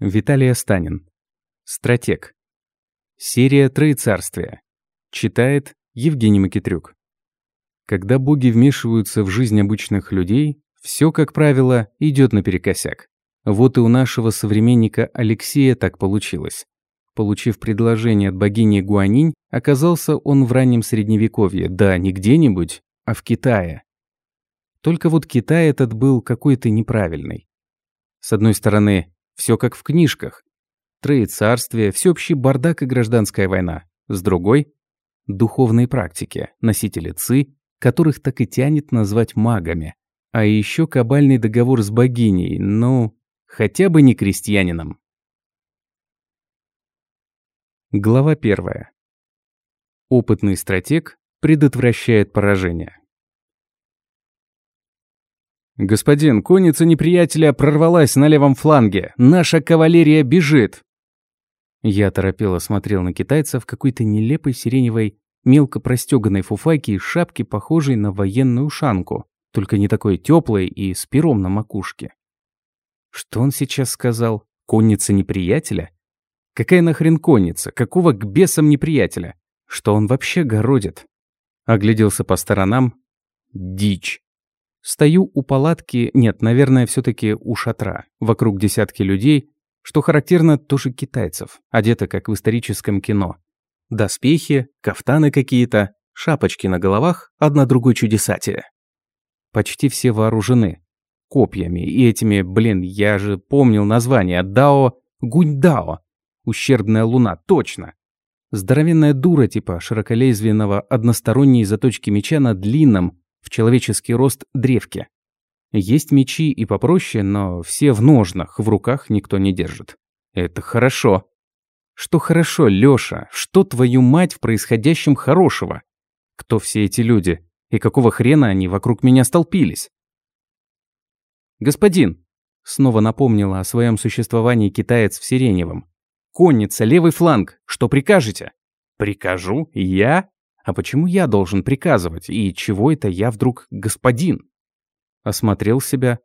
Виталий Останин. Стратег. Серия «Троецарствие». Читает Евгений Макитрюк. Когда боги вмешиваются в жизнь обычных людей, все, как правило, идет наперекосяк. Вот и у нашего современника Алексея так получилось. Получив предложение от богини Гуанинь, оказался он в раннем средневековье, да не где-нибудь, а в Китае. Только вот Китай этот был какой-то неправильный. С одной стороны, все как в книжках. Троецарствие, всеобщий бардак и гражданская война. С другой – духовные практики, носители ци, которых так и тянет назвать магами. А еще кабальный договор с богиней, ну, хотя бы не крестьянином. Глава первая. Опытный стратег предотвращает поражение. «Господин, конница неприятеля прорвалась на левом фланге. Наша кавалерия бежит!» Я торопело смотрел на китайца в какой-то нелепой сиреневой, мелко простеганной фуфайке и шапке, похожей на военную шанку, только не такой теплой и с пером на макушке. Что он сейчас сказал? Конница неприятеля? Какая нахрен конница? Какого к бесам неприятеля? Что он вообще городит? Огляделся по сторонам. Дичь. Стою у палатки, нет, наверное, все таки у шатра. Вокруг десятки людей, что характерно тоже китайцев, одеты как в историческом кино. Доспехи, кафтаны какие-то, шапочки на головах, одна другой чудесатие. Почти все вооружены. Копьями и этими, блин, я же помнил название, Дао, Гуньдао. Ущербная луна, точно. Здоровенная дура типа широколезвенного односторонней заточки меча на длинном, в человеческий рост древке. Есть мечи и попроще, но все в ножнах, в руках никто не держит. Это хорошо. Что хорошо, Лёша? Что твою мать в происходящем хорошего? Кто все эти люди? И какого хрена они вокруг меня столпились? Господин, снова напомнила о своем существовании китаец в Сиреневом. Конница, левый фланг, что прикажете? Прикажу? Я? А почему я должен приказывать? И чего это я вдруг господин? Осмотрел себя.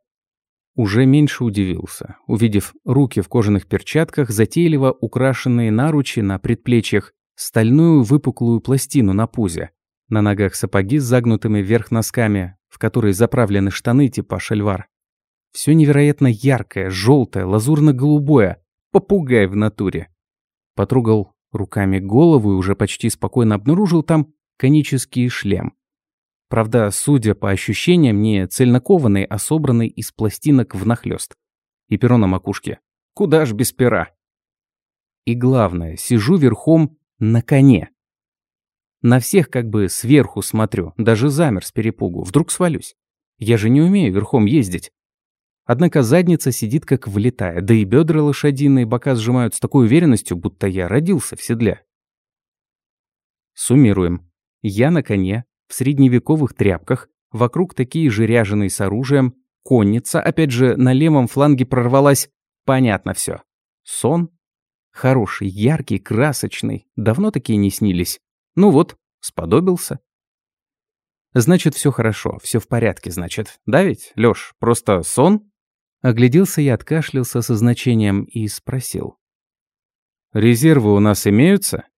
Уже меньше удивился, увидев руки в кожаных перчатках, затейливо украшенные наручи на предплечьях, стальную выпуклую пластину на пузе, на ногах сапоги с загнутыми вверх носками, в которые заправлены штаны типа шальвар. Все невероятно яркое, желтое, лазурно-голубое, попугай в натуре. Потрогал руками голову и уже почти спокойно обнаружил там конический шлем. Правда, судя по ощущениям, не цельнокованный, а собранный из пластинок внахлёст. И перо на макушке. Куда ж без пера? И главное, сижу верхом на коне. На всех как бы сверху смотрю, даже замер с перепугу, вдруг свалюсь. Я же не умею верхом ездить. Однако задница сидит как влетая, да и бедра лошадиные бока сжимают с такой уверенностью, будто я родился в седле. Суммируем. Я на коне, в средневековых тряпках, вокруг такие же ряженые с оружием, конница, опять же, на левом фланге прорвалась. Понятно все. Сон? Хороший, яркий, красочный. Давно такие не снились. Ну вот, сподобился. Значит, все хорошо, все в порядке, значит. Да ведь, Лёш, просто сон? Огляделся я, откашлялся со значением и спросил. «Резервы у нас имеются?»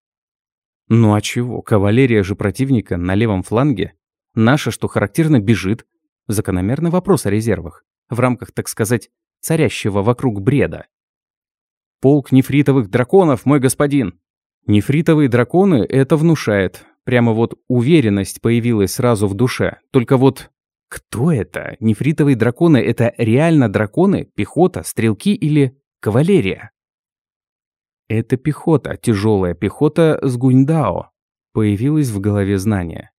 «Ну а чего? Кавалерия же противника на левом фланге. Наша, что характерно, бежит. Закономерный вопрос о резервах. В рамках, так сказать, царящего вокруг бреда. «Полк нефритовых драконов, мой господин!» Нефритовые драконы это внушает. Прямо вот уверенность появилась сразу в душе. Только вот кто это? Нефритовые драконы — это реально драконы, пехота, стрелки или кавалерия? Это пехота, тяжелая пехота с Гуньдао. Появилось в голове знание.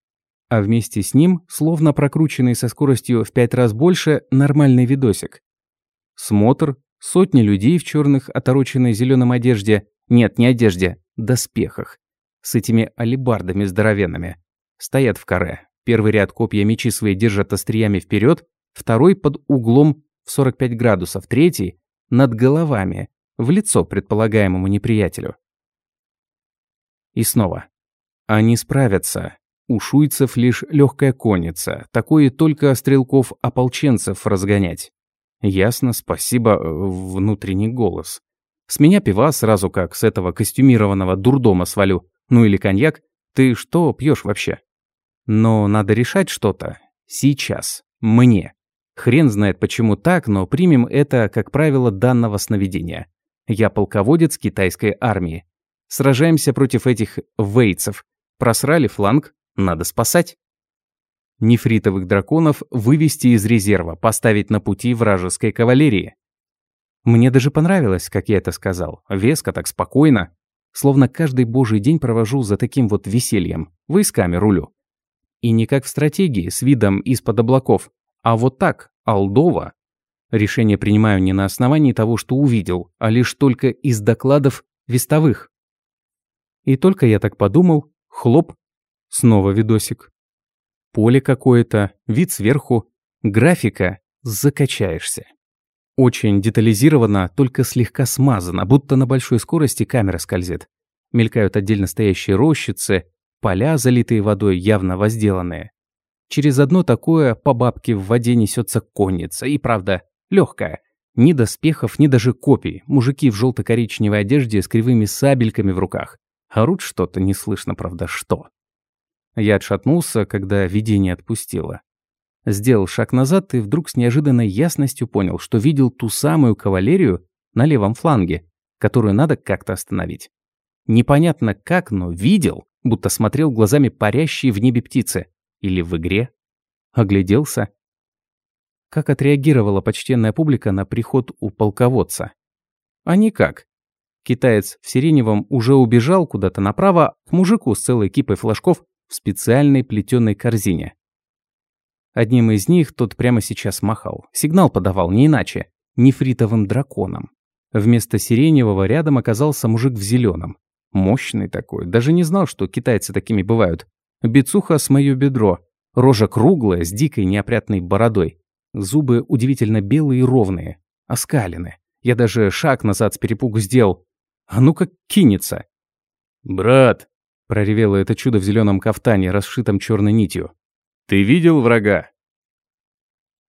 А вместе с ним, словно прокрученный со скоростью в пять раз больше, нормальный видосик. Смотр, сотни людей в черных, отороченной зеленом одежде, нет, не одежде, доспехах, с этими алебардами здоровенными, стоят в каре, Первый ряд копья мечи свои держат остриями вперед, второй под углом в 45 градусов, третий над головами, в лицо предполагаемому неприятелю. И снова. Они справятся. У шуйцев лишь легкая конница, такое только стрелков-ополченцев разгонять. Ясно, спасибо, э, внутренний голос. С меня пива сразу как с этого костюмированного дурдома свалю. Ну или коньяк. Ты что пьешь вообще? Но надо решать что-то. Сейчас. Мне. Хрен знает почему так, но примем это как правило данного сновидения. Я полководец китайской армии. Сражаемся против этих вейцев. Просрали фланг, надо спасать. Нефритовых драконов вывести из резерва, поставить на пути вражеской кавалерии. Мне даже понравилось, как я это сказал. Веско, так спокойно. Словно каждый божий день провожу за таким вот весельем. Войсками рулю. И не как в стратегии, с видом из-под облаков, а вот так, алдово. Решение принимаю не на основании того, что увидел, а лишь только из докладов вестовых. И только я так подумал, хлоп, снова видосик. Поле какое-то, вид сверху, графика, закачаешься. Очень детализировано, только слегка смазано, будто на большой скорости камера скользит. Мелькают отдельно стоящие рощицы, поля, залитые водой, явно возделанные. Через одно такое по бабке в воде несется конница, и правда, легкая. Ни доспехов, ни даже копий. Мужики в желто-коричневой одежде с кривыми сабельками в руках. Орут что-то, не слышно, правда, что. Я отшатнулся, когда видение отпустило. Сделал шаг назад и вдруг с неожиданной ясностью понял, что видел ту самую кавалерию на левом фланге, которую надо как-то остановить. Непонятно как, но видел, будто смотрел глазами парящие в небе птицы. Или в игре. Огляделся. Как отреагировала почтенная публика на приход у полководца? А никак. Китаец в сиреневом уже убежал куда-то направо к мужику с целой кипой флажков в специальной плетеной корзине. Одним из них тот прямо сейчас махал. Сигнал подавал, не иначе. Нефритовым драконом. Вместо сиреневого рядом оказался мужик в зеленом. Мощный такой. Даже не знал, что китайцы такими бывают. Бицуха с моё бедро. Рожа круглая, с дикой неопрятной бородой. Зубы удивительно белые и ровные. Оскалены. Я даже шаг назад с перепугу сделал. А ну как кинется. «Брат!» – проревело это чудо в зеленом кафтане, расшитом черной нитью. «Ты видел врага?»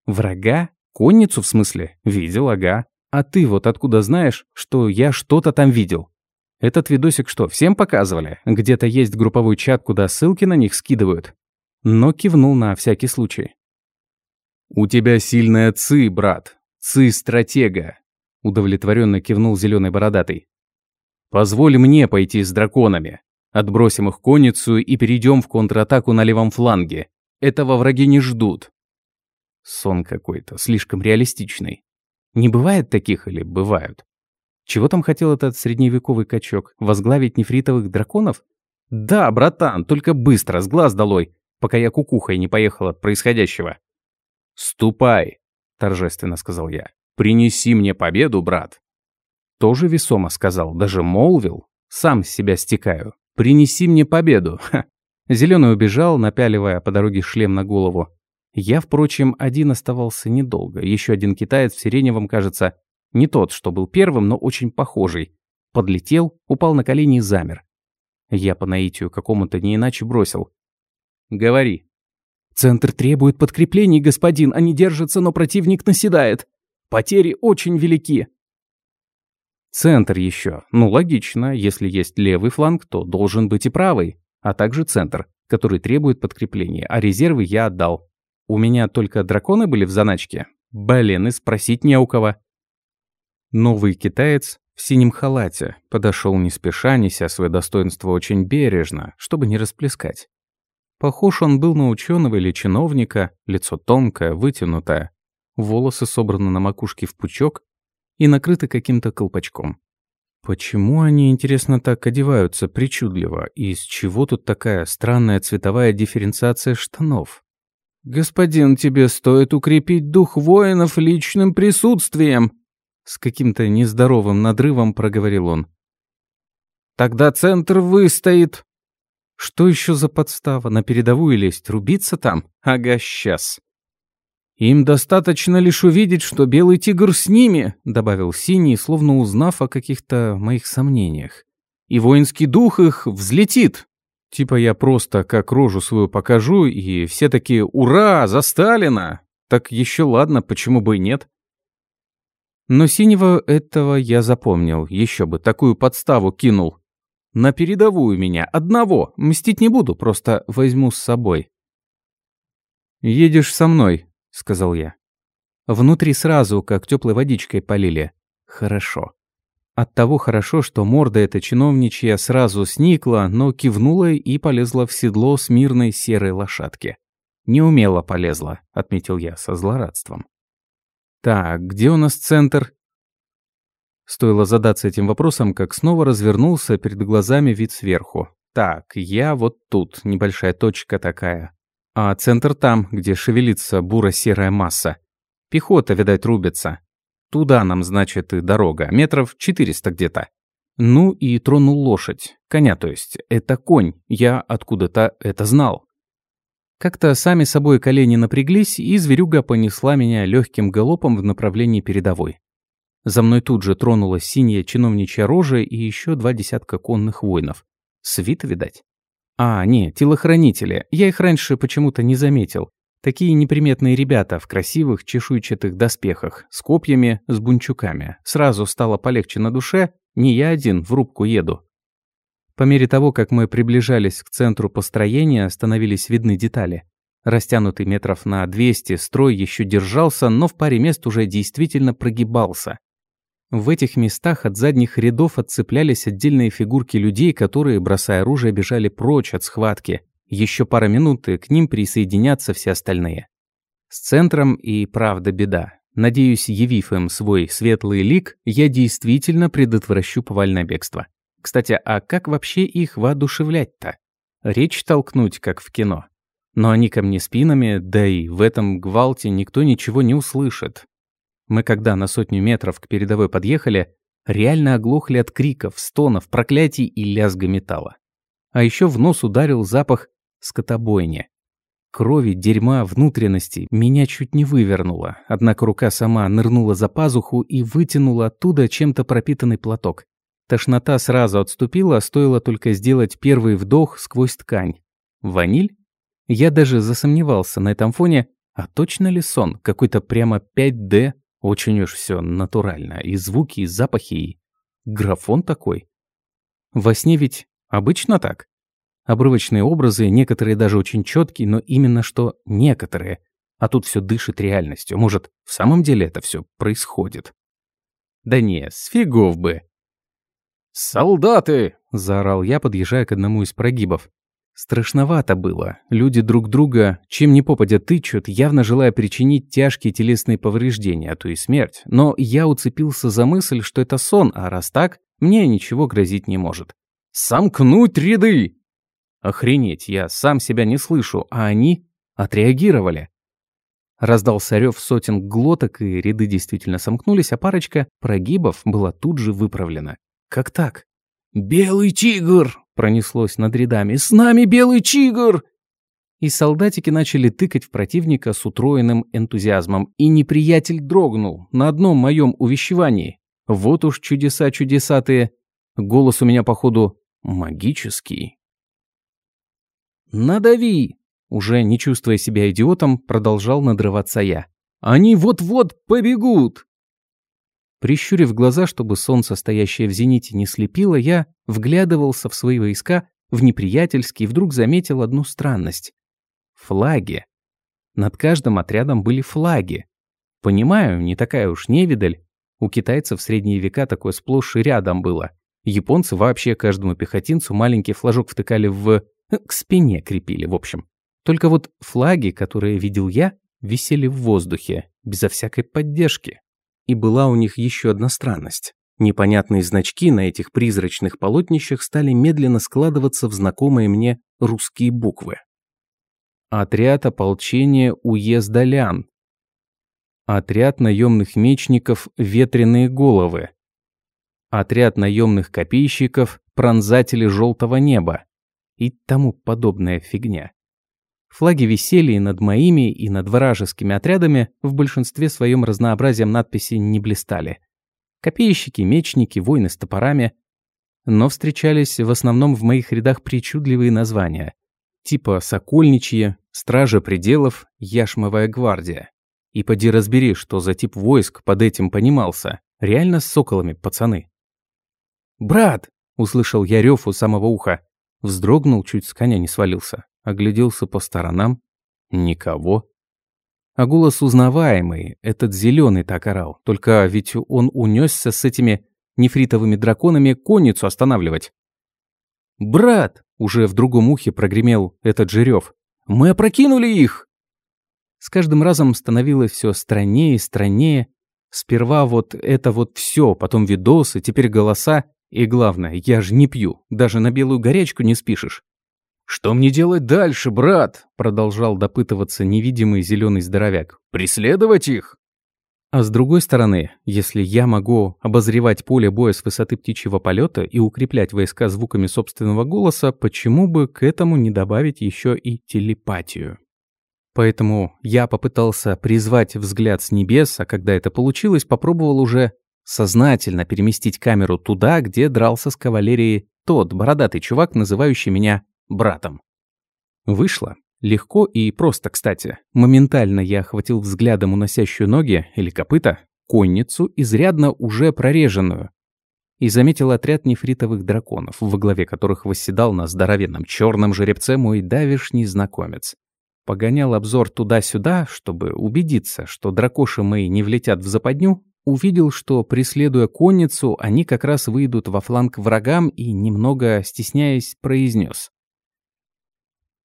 «Врага? Конницу, в смысле? Видел, ага. А ты вот откуда знаешь, что я что-то там видел? Этот видосик что, всем показывали? Где-то есть групповой чат, куда ссылки на них скидывают?» Но кивнул на всякий случай. «У тебя сильная ци, брат. Ци-стратега», — удовлетворенно кивнул зеленый бородатый. «Позволь мне пойти с драконами. Отбросим их конницу и перейдем в контратаку на левом фланге. Этого враги не ждут. Сон какой-то, слишком реалистичный. Не бывает таких или бывают? Чего там хотел этот средневековый качок? Возглавить нефритовых драконов? Да, братан, только быстро, с глаз долой, пока я кукухой не поехал от происходящего. «Ступай», — торжественно сказал я. «Принеси мне победу, брат». Тоже весомо сказал, даже молвил. Сам с себя стекаю. «Принеси мне победу». Зеленый убежал, напяливая по дороге шлем на голову. Я, впрочем, один оставался недолго. Еще один китаец в сиреневом, кажется, не тот, что был первым, но очень похожий. Подлетел, упал на колени и замер. Я по наитию какому-то не иначе бросил. «Говори». «Центр требует подкреплений, господин. Они держатся, но противник наседает. Потери очень велики». Центр еще. Ну, логично. Если есть левый фланг, то должен быть и правый а также центр, который требует подкрепления, а резервы я отдал. У меня только драконы были в заначке? Блин, и спросить не у кого. Новый китаец в синем халате подошел не спеша, неся свое достоинство очень бережно, чтобы не расплескать. Похож он был на ученого или чиновника, лицо тонкое, вытянутое, волосы собраны на макушке в пучок и накрыты каким-то колпачком. Почему они, интересно, так одеваются причудливо? И из чего тут такая странная цветовая дифференциация штанов? «Господин, тебе стоит укрепить дух воинов личным присутствием!» С каким-то нездоровым надрывом проговорил он. «Тогда центр выстоит!» «Что еще за подстава? На передовую лезть? Рубиться там? Ага, сейчас!» «Им достаточно лишь увидеть, что белый тигр с ними», — добавил Синий, словно узнав о каких-то моих сомнениях. «И воинский дух их взлетит». Типа я просто как рожу свою покажу, и все такие «Ура! За Сталина!» Так еще ладно, почему бы и нет? Но синего этого я запомнил, еще бы, такую подставу кинул. На передовую меня, одного, мстить не буду, просто возьму с собой. «Едешь со мной», — сказал я. Внутри сразу, как теплой водичкой полили. Хорошо. От того хорошо, что морда эта чиновничья сразу сникла, но кивнула и полезла в седло смирной серой лошадки. «Неумело полезла», — отметил я со злорадством. «Так, где у нас центр?» Стоило задаться этим вопросом, как снова развернулся перед глазами вид сверху. «Так, я вот тут, небольшая точка такая. А центр там, где шевелится буро-серая масса. Пехота, видать, рубится. Туда нам, значит, и дорога, метров 400 где-то. Ну и тронул лошадь. Коня, то есть. Это конь. Я откуда-то это знал. Как-то сами собой колени напряглись, и зверюга понесла меня легким галопом в направлении передовой. За мной тут же тронулась синяя чиновничья рожа и еще два десятка конных воинов. Свит, видать? А, не, телохранители. Я их раньше почему-то не заметил. Такие неприметные ребята в красивых чешуйчатых доспехах, с копьями, с бунчуками. Сразу стало полегче на душе, не я один в рубку еду. По мере того, как мы приближались к центру построения, становились видны детали. Растянутый метров на 200 строй еще держался, но в паре мест уже действительно прогибался. В этих местах от задних рядов отцеплялись отдельные фигурки людей, которые, бросая оружие, бежали прочь от схватки, еще пара минут, и к ним присоединятся все остальные. С центром и правда беда. Надеюсь, явив им свой светлый лик, я действительно предотвращу повальное бегство. Кстати, а как вообще их воодушевлять-то? Речь толкнуть, как в кино. Но они ко мне спинами, да и в этом гвалте никто ничего не услышит. Мы когда на сотню метров к передовой подъехали, реально оглохли от криков, стонов, проклятий и лязга металла. А еще в нос ударил запах скотобойни. Крови, дерьма, внутренности меня чуть не вывернуло, однако рука сама нырнула за пазуху и вытянула оттуда чем-то пропитанный платок. Тошнота сразу отступила, стоило только сделать первый вдох сквозь ткань. Ваниль? Я даже засомневался на этом фоне, а точно ли сон? Какой-то прямо 5D, очень уж все натурально, и звуки, и запахи, и... Графон такой. Во сне ведь обычно так. Обрывочные образы, некоторые даже очень четкие, но именно что некоторые. А тут все дышит реальностью. Может, в самом деле это все происходит? Да не, с фигов бы. «Солдаты!» – заорал я, подъезжая к одному из прогибов. Страшновато было. Люди друг друга чем ни попадя тычут, явно желая причинить тяжкие телесные повреждения, а то и смерть. Но я уцепился за мысль, что это сон, а раз так, мне ничего грозить не может. «Сомкнуть ряды!» Охренеть, я сам себя не слышу, а они отреагировали. Раздался рев сотен глоток, и ряды действительно сомкнулись, а парочка прогибов была тут же выправлена. Как так? «Белый тигр!» – пронеслось над рядами. «С нами белый тигр!» И солдатики начали тыкать в противника с утроенным энтузиазмом, и неприятель дрогнул на одном моем увещевании. Вот уж чудеса чудесатые. Голос у меня, походу, магический. «Надави!» Уже не чувствуя себя идиотом, продолжал надрываться я. «Они вот-вот побегут!» Прищурив глаза, чтобы солнце, стоящее в зените, не слепило, я вглядывался в свои войска, в неприятельский, и вдруг заметил одну странность. Флаги. Над каждым отрядом были флаги. Понимаю, не такая уж невидаль. У китайцев в средние века такое сплошь и рядом было. Японцы вообще каждому пехотинцу маленький флажок втыкали в к спине крепили, в общем. Только вот флаги, которые видел я, висели в воздухе, безо всякой поддержки. И была у них еще одна странность. Непонятные значки на этих призрачных полотнищах стали медленно складываться в знакомые мне русские буквы. Отряд ополчения уездалян. Отряд наемных мечников «Ветреные головы». Отряд наемных копейщиков «Пронзатели желтого неба» и тому подобная фигня. Флаги висели и над моими, и над вражескими отрядами, в большинстве своем разнообразием надписи не блистали. Копейщики, мечники, воины с топорами. Но встречались в основном в моих рядах причудливые названия. Типа «Сокольничье», «Стража пределов», «Яшмовая гвардия». И поди разбери, что за тип войск под этим понимался. Реально с соколами, пацаны. «Брат!» – услышал я рёв у самого уха. Вздрогнул, чуть с коня не свалился. Огляделся по сторонам. Никого. А голос узнаваемый, этот зеленый так орал. Только ведь он унесся с этими нефритовыми драконами конницу останавливать. «Брат!» – уже в другом ухе прогремел этот жирёв. «Мы опрокинули их!» С каждым разом становилось все страннее и страннее. Сперва вот это вот все, потом видосы, теперь голоса. И главное, я же не пью, даже на белую горячку не спишешь. «Что мне делать дальше, брат?» – продолжал допытываться невидимый зеленый здоровяк. «Преследовать их?» А с другой стороны, если я могу обозревать поле боя с высоты птичьего полета и укреплять войска звуками собственного голоса, почему бы к этому не добавить еще и телепатию? Поэтому я попытался призвать взгляд с небес, а когда это получилось, попробовал уже сознательно переместить камеру туда, где дрался с кавалерией тот бородатый чувак, называющий меня братом. Вышло. Легко и просто, кстати. Моментально я охватил взглядом уносящую ноги или копыта, конницу, изрядно уже прореженную, и заметил отряд нефритовых драконов, во главе которых восседал на здоровенном черном жеребце мой давишний знакомец. Погонял обзор туда-сюда, чтобы убедиться, что дракоши мои не влетят в западню, увидел, что, преследуя конницу, они как раз выйдут во фланг врагам и, немного стесняясь, произнес.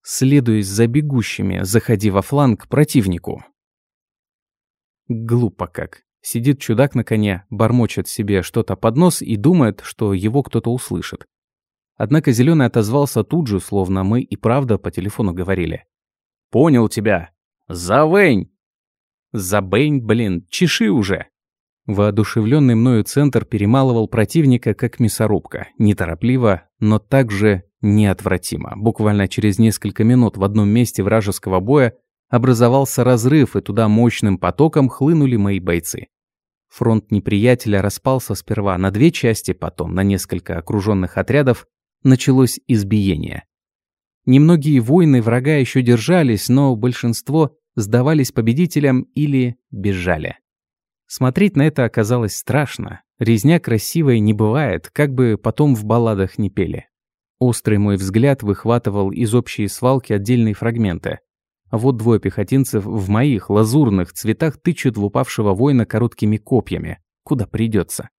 «Следуй за бегущими, заходи во фланг противнику». Глупо как. Сидит чудак на коне, бормочет себе что-то под нос и думает, что его кто-то услышит. Однако Зеленый отозвался тут же, словно мы и правда по телефону говорили. «Понял тебя. Завэнь!» «Забэнь, блин, чеши уже!» Воодушевленный мною центр перемалывал противника как мясорубка, неторопливо, но также неотвратимо. Буквально через несколько минут в одном месте вражеского боя образовался разрыв, и туда мощным потоком хлынули мои бойцы. Фронт неприятеля распался сперва на две части, потом на несколько окруженных отрядов, началось избиение. Немногие воины врага еще держались, но большинство сдавались победителям или бежали. Смотреть на это оказалось страшно. Резня красивой не бывает, как бы потом в балладах не пели. Острый мой взгляд выхватывал из общей свалки отдельные фрагменты. Вот двое пехотинцев в моих лазурных цветах тычут в упавшего воина короткими копьями. Куда придется.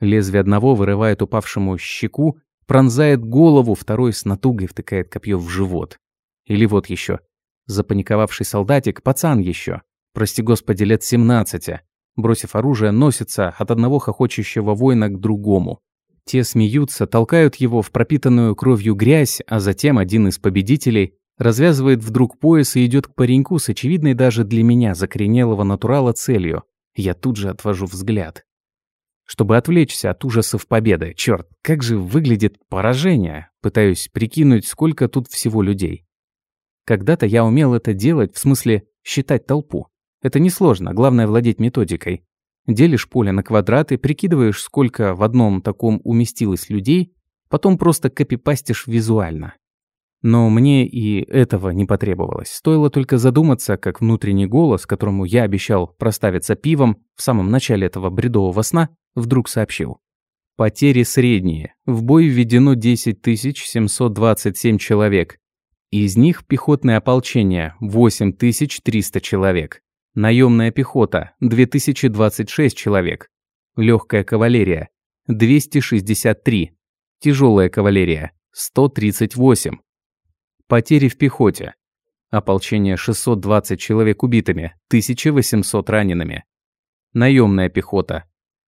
Лезвие одного вырывает упавшему щеку, пронзает голову, второй с натугой втыкает копье в живот. Или вот еще. Запаниковавший солдатик, пацан еще, прости господи, лет 17, бросив оружие, носится от одного хохочущего воина к другому. Те смеются, толкают его в пропитанную кровью грязь, а затем один из победителей развязывает вдруг пояс и идет к пареньку с очевидной даже для меня закоренелого натурала целью. Я тут же отвожу взгляд. Чтобы отвлечься от ужасов победы. Черт, как же выглядит поражение. Пытаюсь прикинуть, сколько тут всего людей. Когда-то я умел это делать, в смысле считать толпу. Это несложно, главное владеть методикой. Делишь поле на квадраты, прикидываешь, сколько в одном таком уместилось людей, потом просто копипастишь визуально. Но мне и этого не потребовалось. Стоило только задуматься, как внутренний голос, которому я обещал проставиться пивом в самом начале этого бредового сна, вдруг сообщил. Потери средние. В бой введено 10 727 человек. Из них пехотное ополчение – 8300 человек. Наемная пехота – 2026 человек. Легкая кавалерия – 263. Тяжелая кавалерия – 138. Потери в пехоте. Ополчение 620 человек убитыми, 1800 ранеными. Наемная пехота.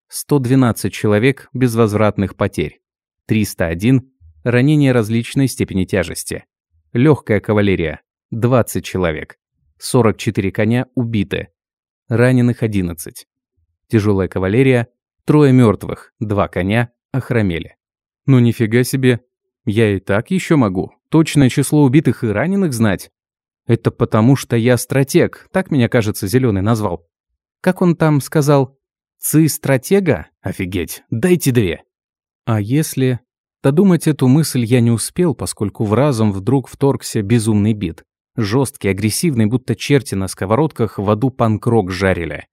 112 человек безвозвратных потерь. 301 ранения различной степени тяжести. Легкая кавалерия. 20 человек. 44 коня убиты. Раненых 11. Тяжелая кавалерия, трое мертвых, два коня охромели. Ну нифига себе. Я и так еще могу. Точное число убитых и раненых знать. Это потому, что я стратег, так меня, кажется, Зеленый назвал. Как он там сказал? Ци-стратега? Офигеть, дайте две. А если... Додумать эту мысль я не успел, поскольку в разум вдруг вторгся безумный бит. Жесткий, агрессивный, будто черти на сковородках в аду панкрок жарили.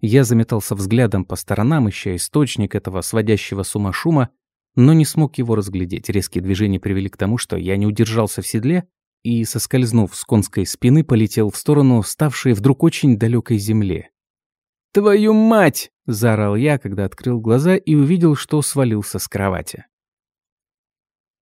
Я заметался взглядом по сторонам, ища источник этого сводящего с ума шума, но не смог его разглядеть. Резкие движения привели к тому, что я не удержался в седле и, соскользнув с конской спины, полетел в сторону ставшей вдруг очень далекой земли. «Твою мать!» – заорал я, когда открыл глаза и увидел, что свалился с кровати.